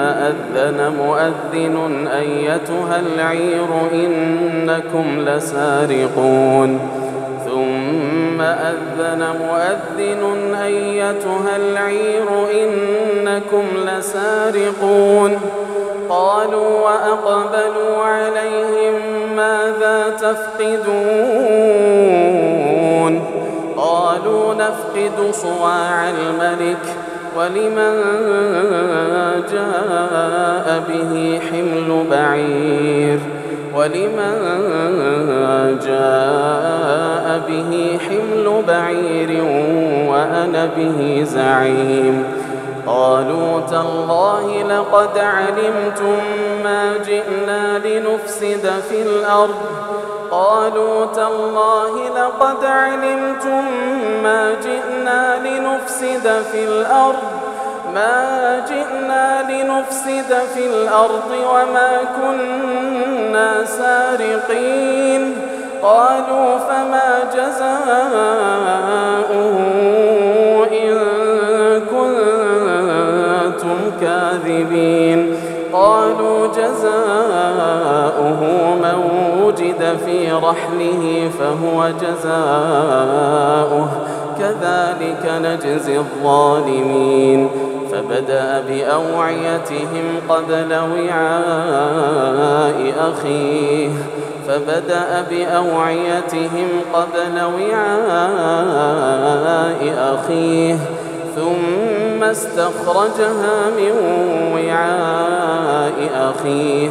أذن مؤذن أيتها العير إنكم لسارقون. ثم أذن مؤذن أيتها العير إنكم لسارقون. قالوا وأقبلوا عليهم ماذا تفقدون؟ قالوا نفقد صواع الملك. ولمن جاء به حمل بعير ولمن جاء به حمل بعير وأنا به زعيم قالوا تالله لقد علمتم ما جئنا لنفسد في الأرض قالوا تالله لقد علمتم ما جئنا لنفسد في الأرض ما جئنا لنفسد في الأرض وما كنا سارقين. قالوا فما رحله فهو جزاؤه. كذلك نجزي الظالمين. فبدأ بأوعيتهم قبل وعاء أخيه. فبدأ بأوعيتهم قبل وعاء أخيه. ثم استخرجها من وعاء أخيه.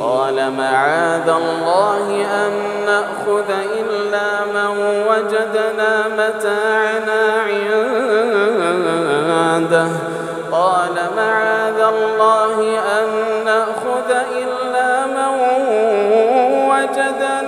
قال معاذ الله أن نأخذ إلا من وجدنا متاعنا عنده. قال معاذ الله أن نأخذ إلا من وجدنا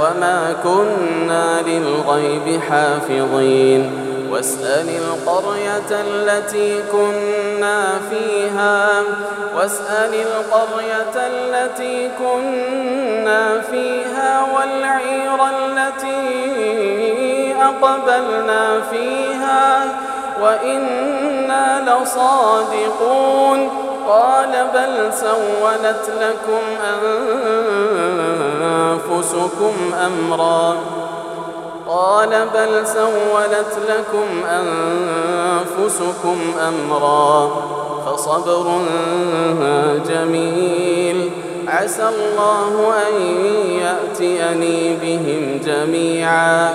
وما كنا للغيب حافظين واسأل القرية التي كنا فيها واسأل القرية التي كنا فيها والعير التي أقبلنا فيها وإنا لصادقون. قال بل سولت لكم أنفسكم أمرا. قال بل سولت لكم أنفسكم أمرا. فصبر جميل. عسى الله أن يأتيني بهم جميعا.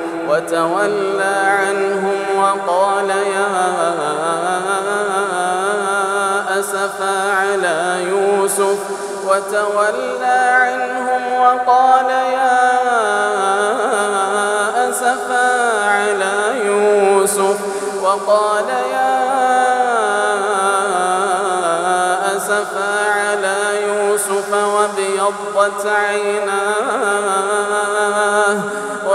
وتولى عنهم وقال يا أسفا على يوسف وتولى عنهم وقال يا أسفا على يوسف وقال يا أسفا على يوسف وابيضت عيناه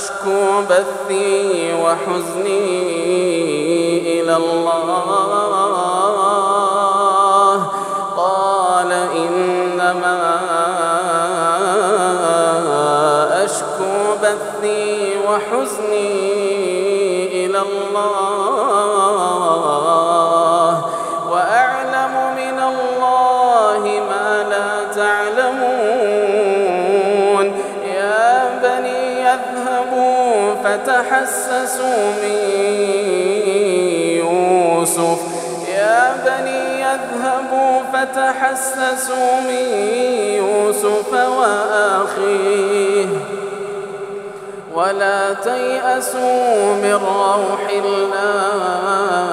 أشكو بثي وحزني إلى الله. قال إنما أشكو بثي وحزني إلى الله. فتحسسوا من يوسف. يا بني فتحسسوا من يوسف وأخيه. ولا تيأسوا من روح الله.